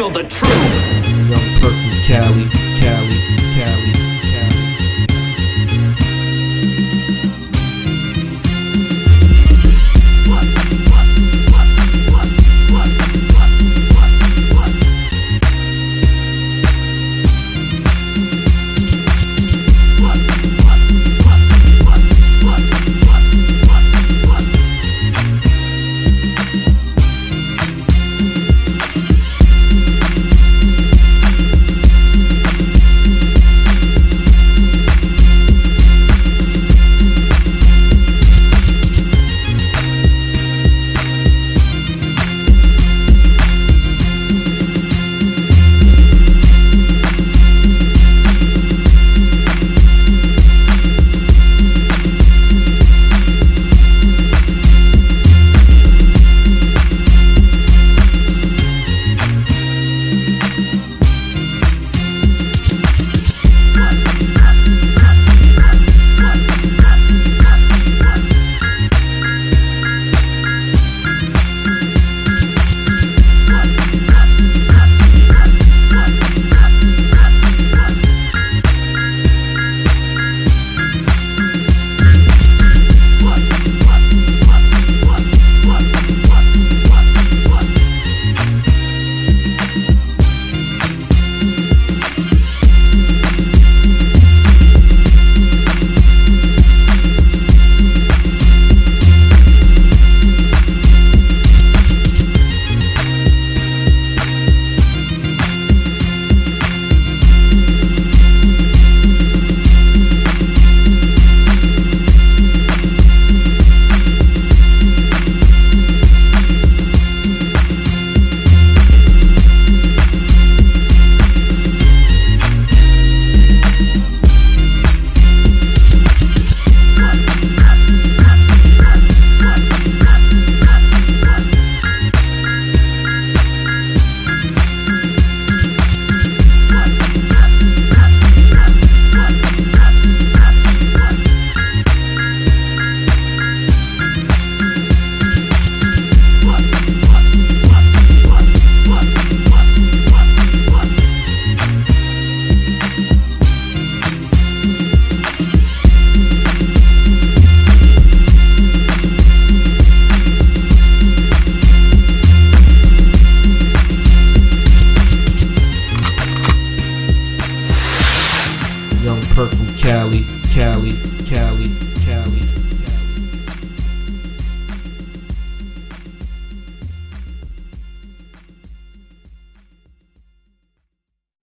handle the truth. Young Perk from Cali, Cali, Cali, Cali, Cali, Cali.